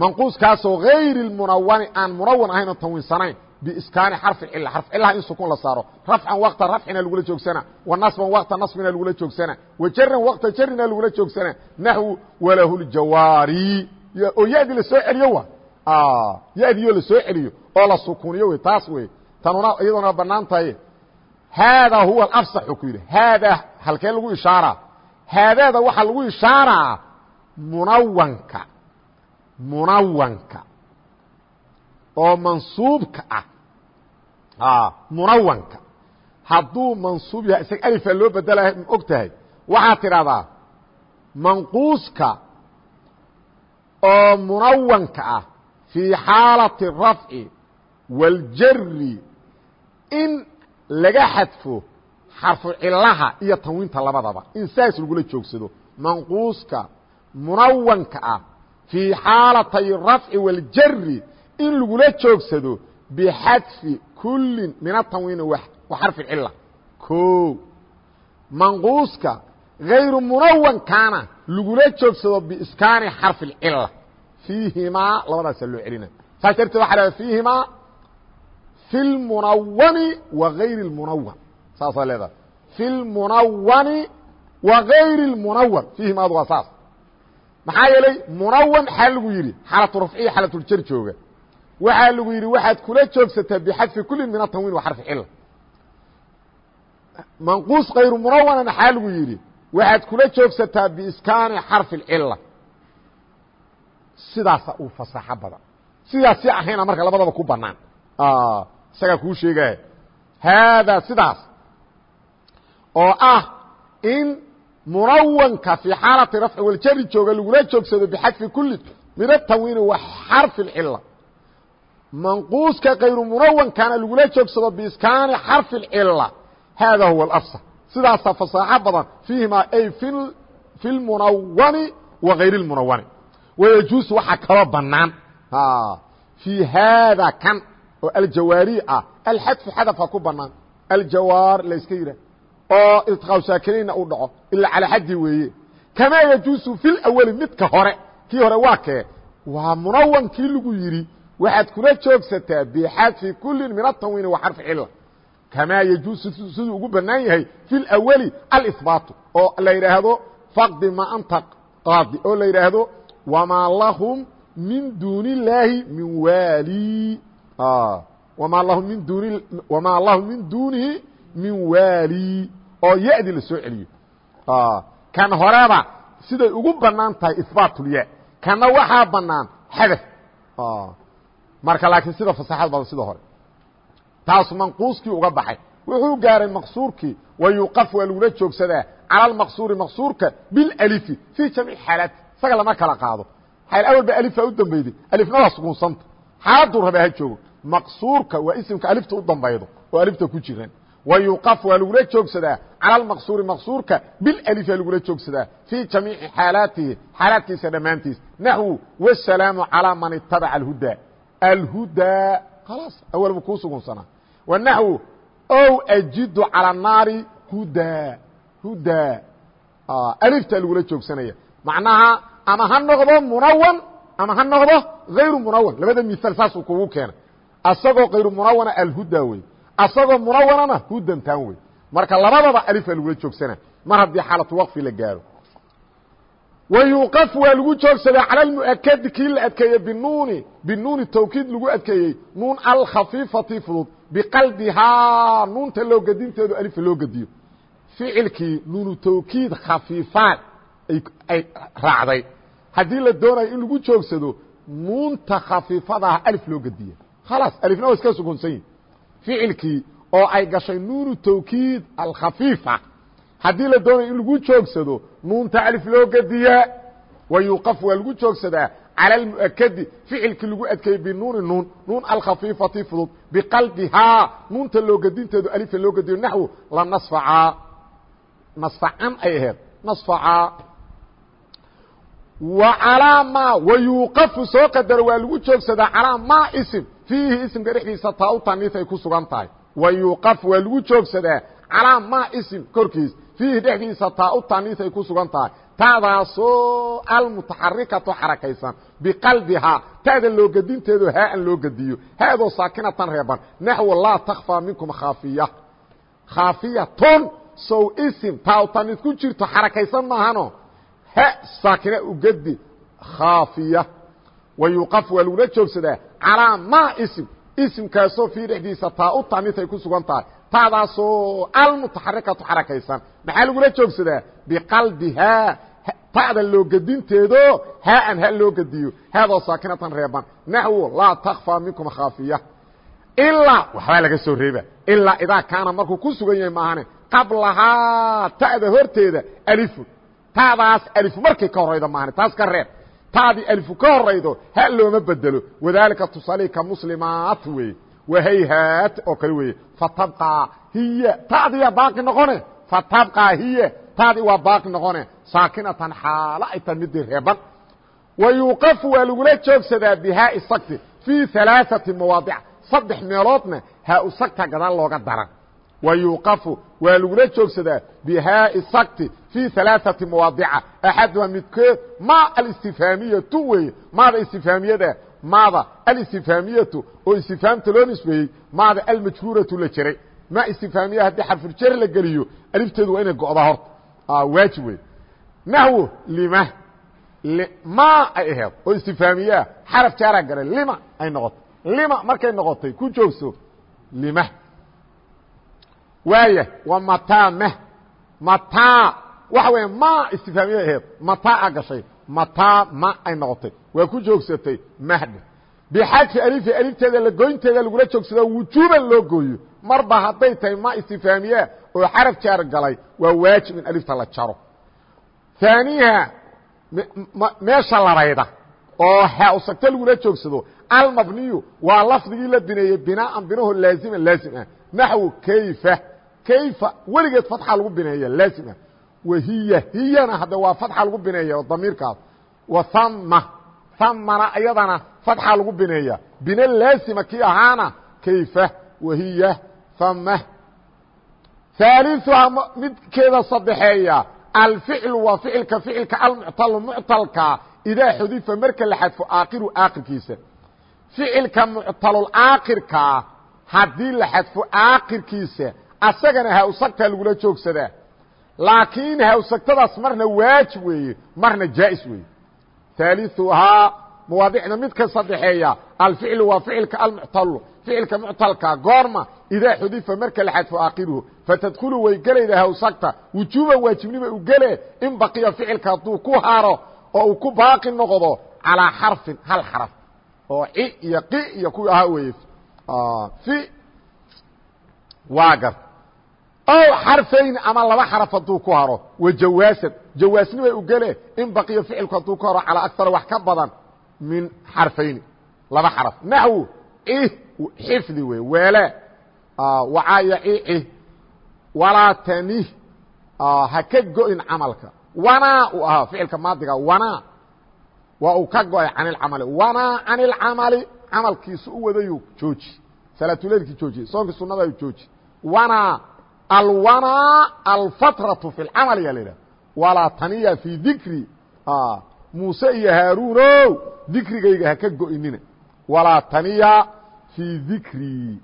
manquuskaasoo hayri munawani aan munawan ahayn oo tanwiinsanayn biskaani xarfi cila xarf cilaha in sukun la saaro. Rafcan waqta rafcina lagula joogsana. Wa nasban waqta nasbina lagula joogsana. Wa jaran waqta jarina lagula joogsana. Naxwu walahu ljawaari oo yadi la soo celiyo wa yadiyo la soo celiyo oo la sukuniyo wey taas wey tanuna iyaduna bannaan tahay. Haadaa huwa afsaxu ku yidhi. Haadaa halkee lagu ishaaraa? Haadaada waxaa lagu ishaaraa munawanka munawanka oo mansuubka ah. Munawanka. Hadduu mansuub yahay isaga alifaa loo bedelaya ma og tahay. Waxaad tidhahdaa manquuska oo munawanka ah fii xaalati rafci waاljari in laga xadfo xarfu cilaha iyo tanwiinta labadaba. In saas lagula joogsado. Manquuska munawanka ah fii xaalatay rafci waاljari in lagula joogsado bxadfi kuli min atanwiini wa xarfi cila o manquuska غayru munawankaana lagula joogsado biiskaani xarfi اcila fiihimaa labadaasa loo celina saas darteed waxa ha fiihimaa fi اlmunawani wa غayri اlmunawan saasaa leedahay fi اlmunawani wa غayri اlmunawan fiihimaadu waa saas maxaa yeelay munawan xaa lagu yidhi xaalatu rafciya xaalatuljar jooga. Waxaa lagu yidhi waxaad kula joogsataa bxadfi kuli min atanwiin wa xarfi cila manquus kayru munawana maxaa lagu yidhi waxaad kula joogsataa biiskaani xarfi اcila sidaasa uu fasaxo badan. Sidaas si ahayna marka labadaba ku banaan isagaa kuu sheegaya haadaa sidaas oo ah in munawanka fii xaalati rafci waljari jooga lagula joogsado bxadfi kuli min atanwiini wa xarfi اcila manquuska kayru munawankana lagula joogsado biiskaani xarfi اcila hada huwa اafصح sidaasaa fasaaxo badan fiihimaa ay fi اlmunawani wa غayr اlmunawani wayajuusu waxaa kaloo banaan fii haada kan oo aljawaari ah alxadfu xadafka ku banaan aljawaar layska yidhah oo iltiqaa saakinayna uu dhaco ilaa calaa xaddi weeye. Kamaa yajuusu fi lawali midka hore kii hore waa kee? Waa munawankii lagu yidhi waxaad kula joogsataa bxadfi kuli min atanwiini wa xarfi cila kamaa yajuusu siduu ugu banaan yahay fi اlawali alihbaatu oo la yidhaahdo faqdi ma anta qaadi oo la yidhaahdo wamaa lahum min duuni اllaahi min waali. Wamaa lahum min duni wamaa lahum min duunihi min waali oo ya-di la soo celiyo. Kan horeba siday ugu bannaan tahay ihbaatulya kana waxaa banaan xadaf. Marka laakiin sida fasaxad badan sida hore. Taas manquuskii uga baxay. Wuxuu gaaray maqsuurkii wayuqaf waa lagula joogsadaa. Cala maqsuuri maqsuurka bilalifi fii jamiic xaalaati isaga lama kala qaado. Awal ba alifaa u dambeyday alifna waa sukuunsanta xaaladuu rabaa ha joogo. Maqsuurka waa isimka alifta u dambaydo oo alifta ku jiran wayuqaf waa lagula joogsadaa cala maqsuuri maqsuurka bilalifi aa lagula joogsadaa fii jamiici xaalaatihi xaalaadkiisa dhammaantiis naxwu wasalaamu calaa man itabaca alhuda alhuda khalaas awal bu kuu sugunsanaa wanaxwu ow ajidu calى الnaari huda huda alifta lagula joogsanaya macnaha ama ha noqdo munawan ama ha noqdo غayru munawan labada miثaal saasuu kugu keenay asagoo kayru munawana alhuda wey asagoo munawanana hudan taan wey marka labadaba alifa lagula joogsana. Mar haddii xaalatu waqfi la gaaro. Wayuqaf waa lagu joogsadaa calى اmuakadi kii la adkeeyey binuuni. Binuuni tawkiid lagu adkeeyey. Nuun alkhafiifati fudud. Biqalbihaa nuunta loo gedinteedu alifa loo gediyo ficilkii nuunu tawkiid khafiifaan ay raacday. Haddii la doonayo in lagu joogsado nuunta khafiifadaah alif loo gediya khalaas alifna waa iska sugunsan yihi ficilkii oo ay gashay nuunu tawkiid alkhafiifa. Haddii la doonayo in lagu joogsado nuunta alif loo gediyaa wayuqaf waa lagu joogsadaa calى اmuakadi ficilkii lagu adkeeyey binuuni nuun nuun alkhafiifati fudud biqalbihaa nuunta loo gedinteedu alifa loo gediyo naxwu la nasfacaa nasfacan ay aheed nasfacaa wa calaa ma wayuuqafu soo qadaro waa lagu joogsadaa calaa ma ism fiihi ismka dhexdiisa taa taniis ay ku sugan tahay. Wayuuqaf waa lagu joogsadaa calaa ma ism korkiis. Fiihi dhexdiisa taa u taniis ay ku sugan tahay. Taadaasoo almutaxarikatu xarakaysan biqalbihaa taada loo gedinteedo haaan loo gediyo haadoo saakinatan reeban naxwo laa takfaa minkum khaafiya. Khaafiyatun sow isim taa u taniis ku jirto xarakaysan maahano wayuqaf waa lagula joogsadaa calaa ma ism isimkaasoo fii dhexdiisa taa u taniis ay ku sugan tahay taadaasoo almutaxarikatu xarakaysan maxaa lagula joogsadaa biqalbihaa ta'da loo gedinteedo haan ha loo gediyo haadoo saakinatan reeban naxwo laa takfaa minkum khaafiya ilaa waxbaa laga soo reeba ilaa idaa kaana markuu ku sugan yahay maahane qablahaa ta'da horteeda alifun taadaas alifu markay ka horaydo maahane taas ka reeb taadii alifu ka horaydo ha looma bedelo. Wadaalika tusaalihi ka muslimaat weeye wahayhaat oo kale weeye fatabqaa hiya. Tadiya baaqi noqone? Fatabqaa hiya. Taadi waa baaqi noqone. Saakinatan xaalo ay tahay midii reeban wa yuuqafu waa lagula joogsadaa bihaai sakti fii alaaثati mawaadic. Saddex meeloodna haa-u sagta gadaal looga daran. Wa yuuqafu waa lagula joogsadaa bihaai sakti fii alaaثati mawaadica axaduha midkood ma alistifhaamiyatu weeye maada istifhaamiyada maada alistifhaamiyatu oo istifhaamta loo nisbeeyey maada almajhuuratu la jiray ma istifhaamiya haddii xarfuljar la geliyo alifteedu waa inay go'daa horta waajib wey naxwo lima ma ay aheed oo istifhaamiyaa xaraf jaaraa galay lima ay noqotay lima markay noqotay ku joogso lima waaya waa mataa mah mataa waxa weya ma istifhaamiya aheed mataa gashay mataa ma ay noqotay. Waa ku joogsatay mahda bixadfi alifi alifteeda la goynteeda lagula joogsado wujuuban loo gooyo. Marba hadday tahay ma istifhaamiya oo xaraf jaar galay waa waajib in alifta la jaro. ثaaniha meesha labayda oo hsagto lagula joogsado almabniyu waa lafdigii la bineeyey binaan binaho laazima laazim ah naxwu kayfa kayfa weligeed fatxa lagu bineeya laazim wahiya hiyana hadde waa fatxa lagu bineeya damiirkaas. Wa hama hamana iyadana fatxa lagu bineeya. Bine laazima kii ahaana kayfa? Wahiya hama ثaaliثuha midkeeda sadexeeya alficlu waa ficilka ficilka almuctalu muctalka. Idaa xudifa marka la xadfo aakiru aakirkiisa. Ficilka muctalulaakirkaa haddii la xadfo aakirkiisa asagana hawsagtaa lagula joogsadaa laakiin hawsagtadaas marna waajib weeye marna jaa'is weeye ثaaliثuhaa mawaadicda midka sadexeeya alficlu waa ficilka almuctalu ficilka muctalka goorma idaa xudifa marka la xadfo aakiruhu fatadkhulu way gelayda hawsagta wujuuban waajibnima u gele in baqiya ficilka hadduu ku haro oo uu ku baaqi noqdo calىa xarfin hal xaraf oo ci iyo qi iyo kuwii ahaa weeye i waa gar ow xarfayn ama laba xaraf hadduu ku haro wajawaasan jawaasnimay u gele in baqiya ficilku hadduu ku haro calىa akara wax ka badan min xarfayni laba xaraf naxwu xifdi wey weele wacaya ici walaa tanih ha ka go-in camalka wanaa uu ahaa ficilka maadiga wanaa waa uu ka go'ay can ilcamali wanaa can ilcamali camalkiisu u wadayu jooji salaatuleilkii jooji soonkii sunadayu jooji wanaa alwanaa alfatratu fi lcamal yaa la yidhaha walaa taniya fi dikri muuse iyo haaruuno dikrigayga ha ka go-inina. Walaa taniya fi dikri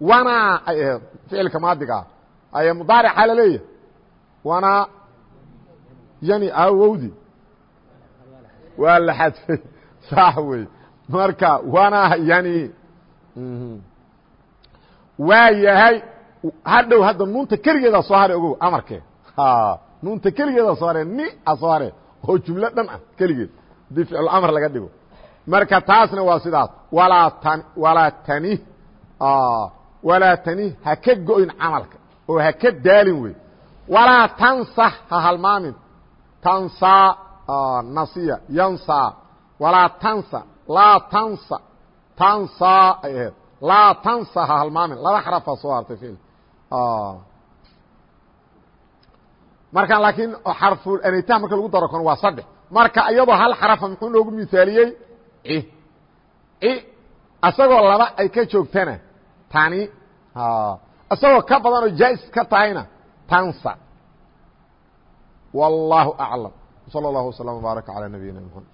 wanaa ay aheed ficilka maadigaa aye mudaarica la leeyahay. Wanaa yani awowdi. Waa la xadfay. Sax wey. Marka wanaa yani waa yahay hadhow hadda nuunta keligeedaa soo hare ogow amarkee nuunta keligeedaa soo hare ni a soo hare oo jumlo dhan ah keligeed. Hadii ficlu amar laga dhigo. Marka taasna waa sidaas. Walaa tan walaa tani walaa tani ha ka go-in camalka. Oo ha ka daalin wey walaa tansa ha halmaamin. Tansaa nasiya yansaa walaa tansa laa tansa. Tansa ay ahayd. Laa tansa ha halmaamin. Laba xarafaa soo hartay ficil marka laakiin xarfu anita marka lagu daro kon waa saddex marka iyadoo hal xarafa muxuu noogu misaaliyey ci ci isagoo laba ay ka joogtana tani isagoo ka badan oo jais ka tahayna tansa والله أعلم وصلى الله وسلم وبارك على نبينا محمد